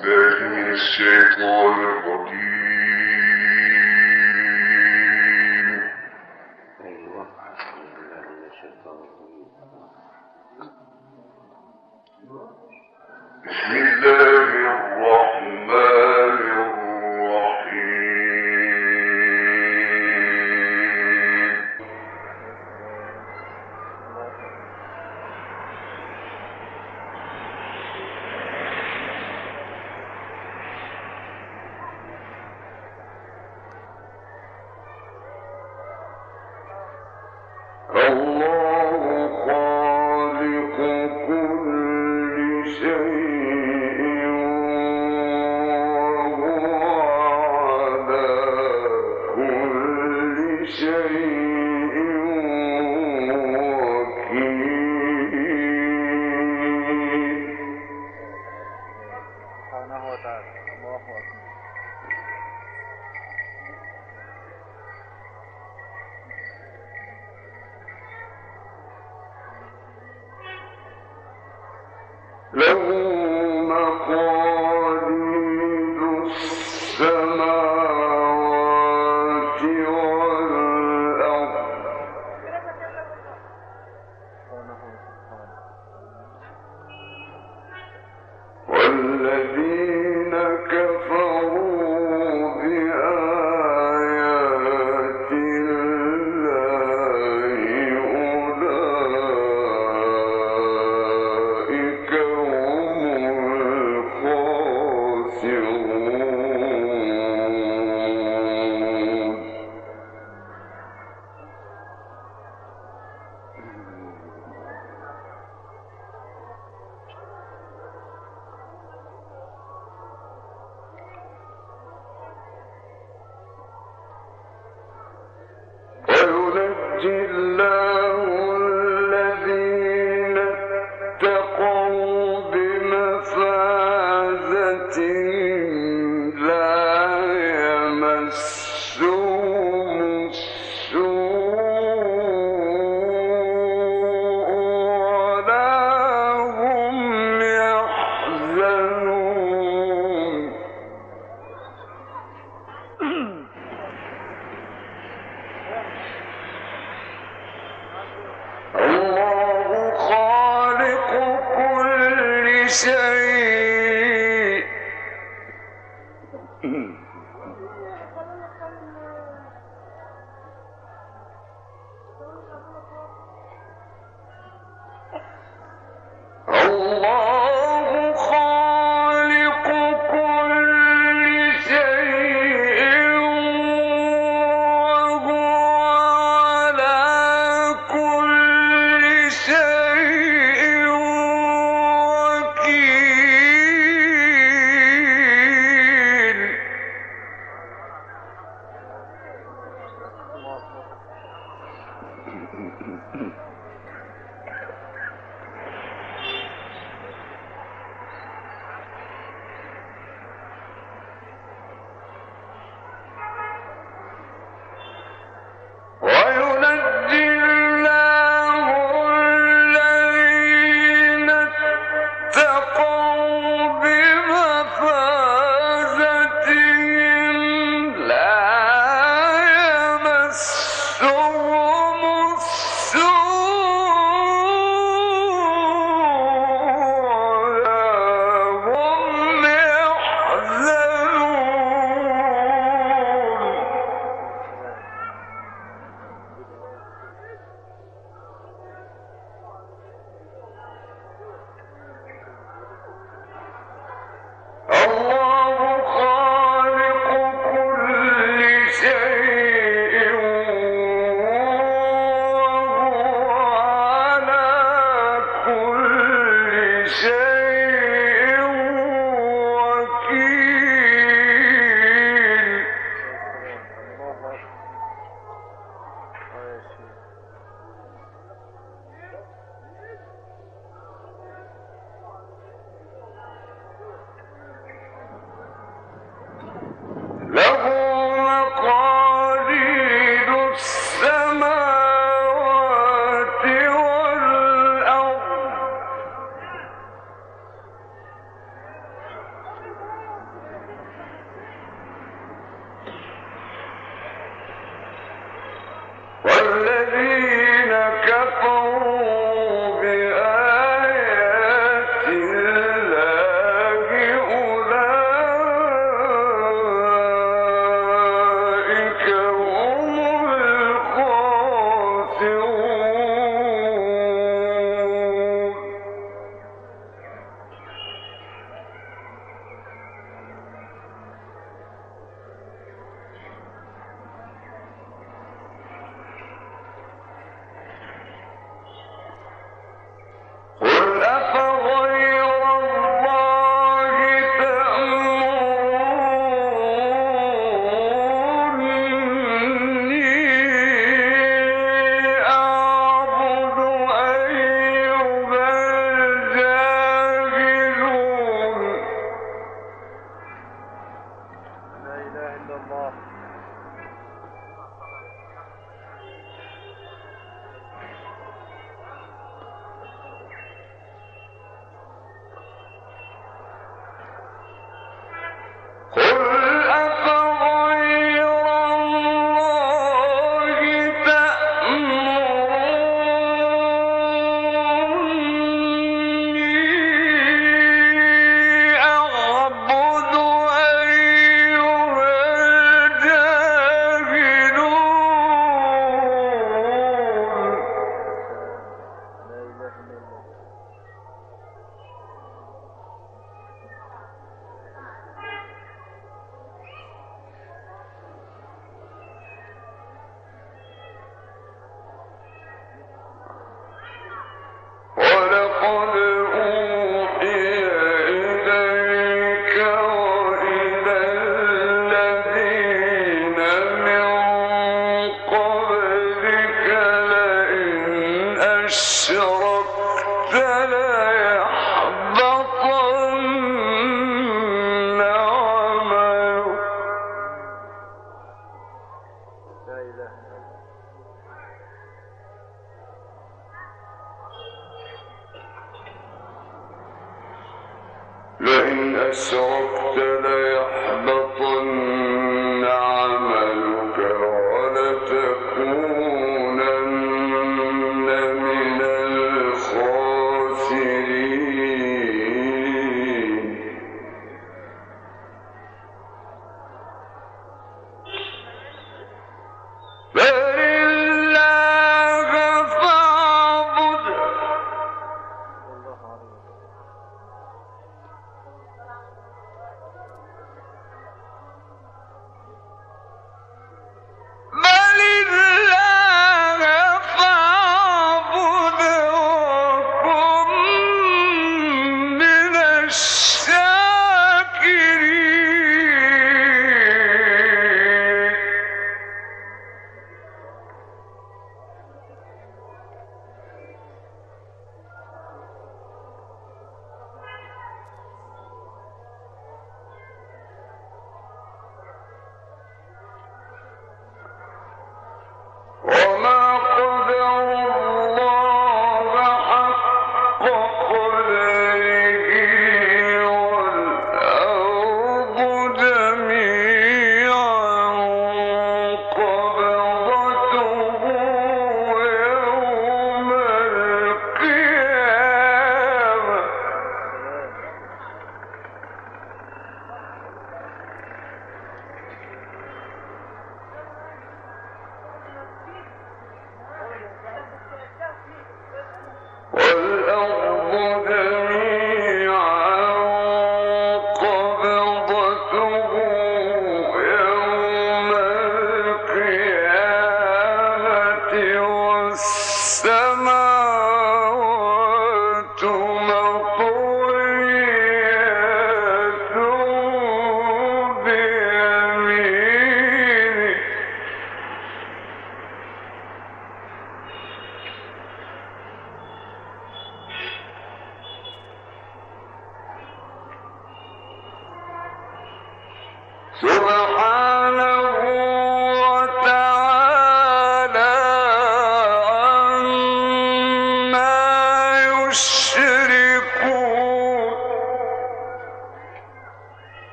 بالله من الشيطان الرجيم سبحانه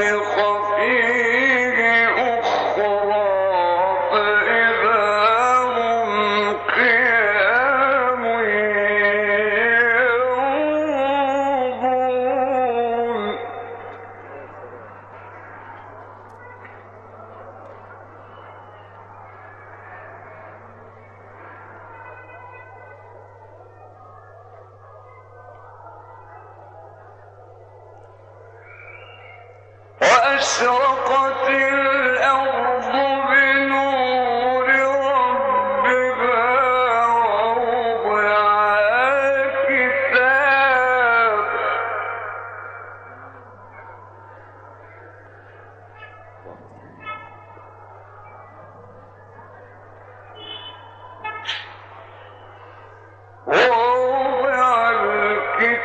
نفخ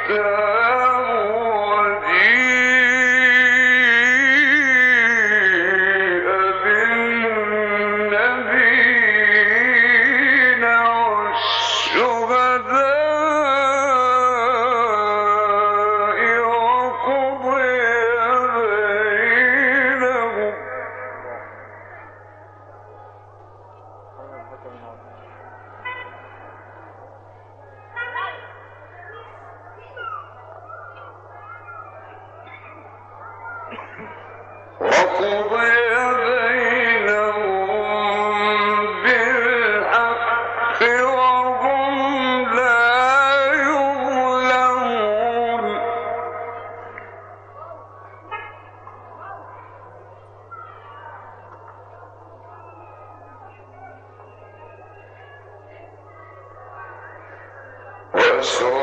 الكتاب وأشرقت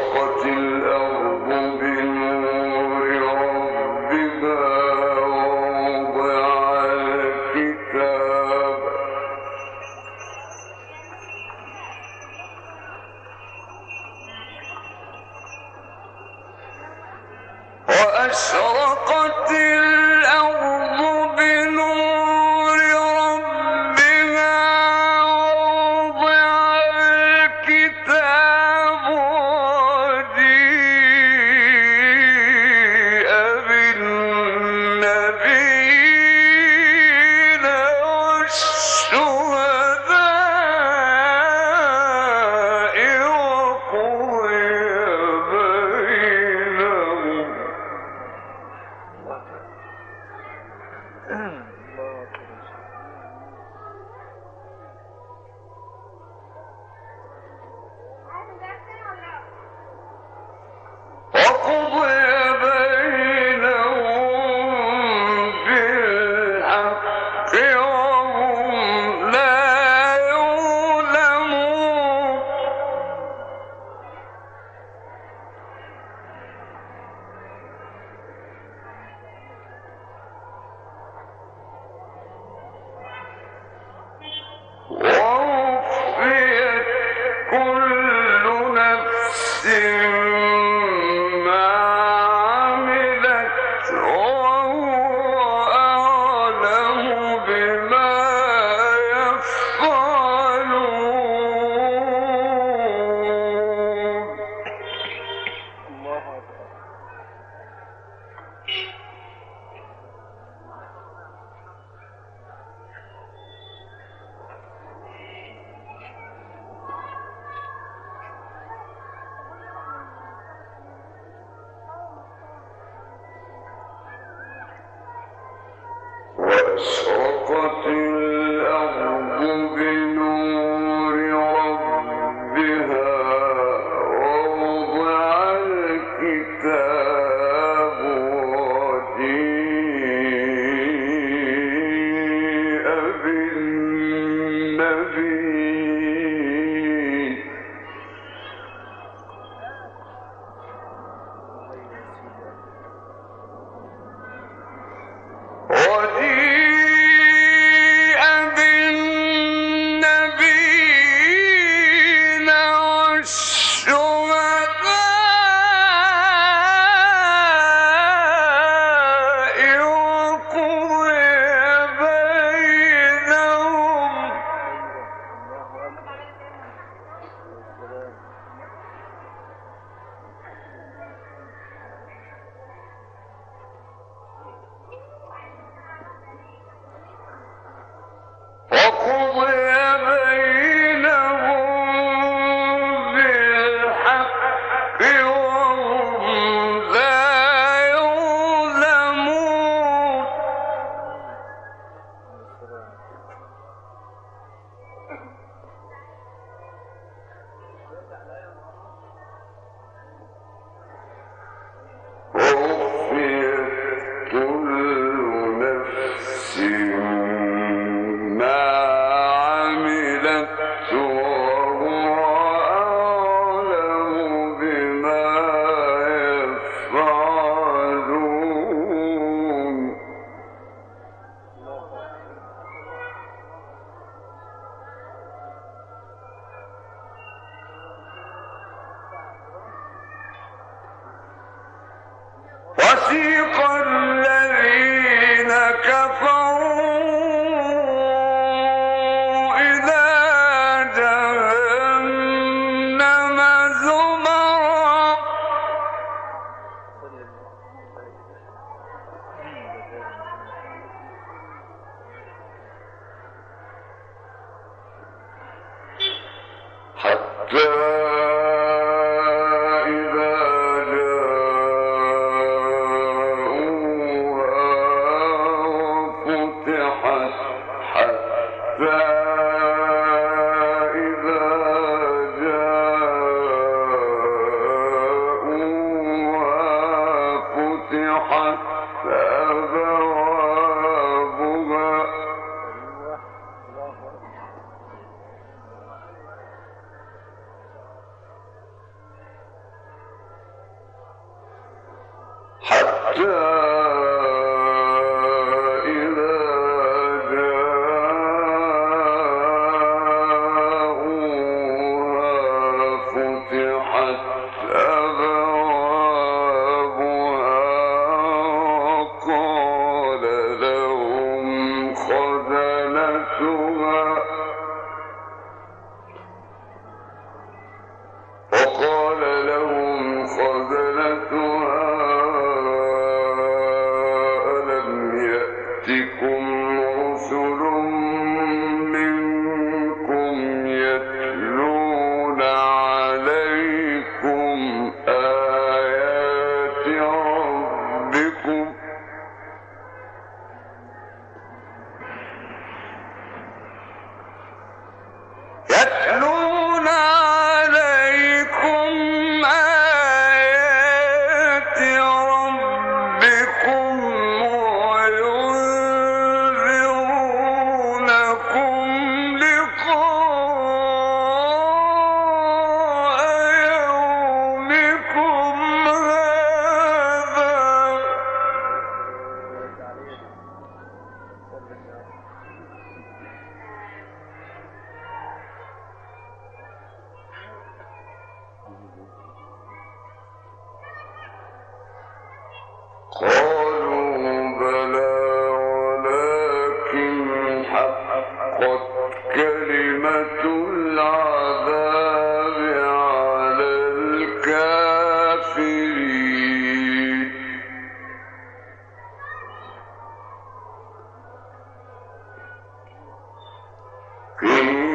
قيل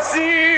حسین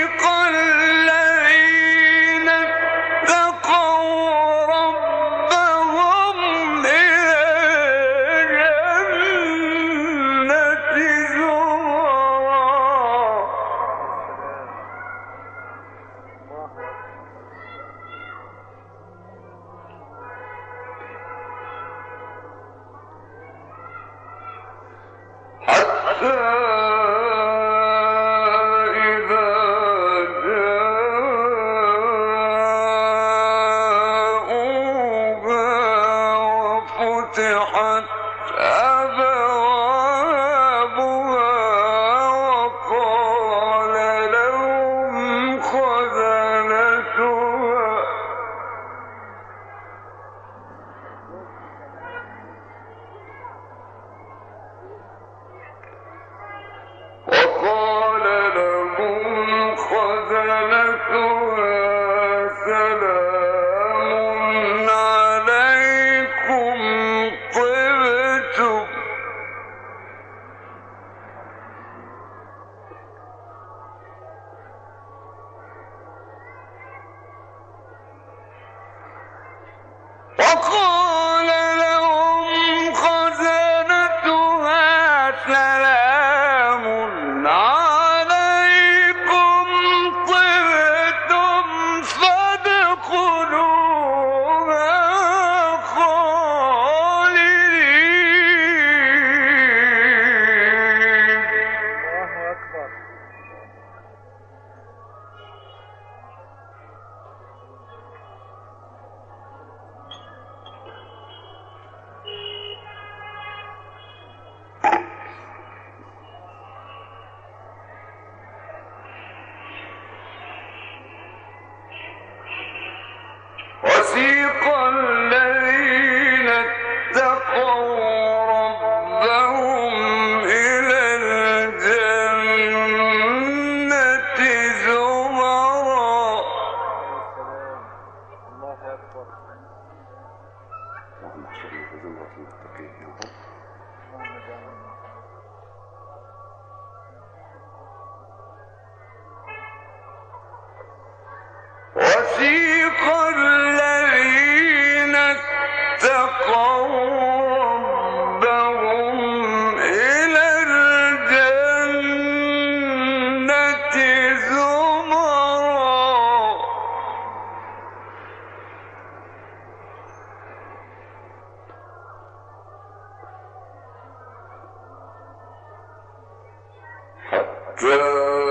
حتى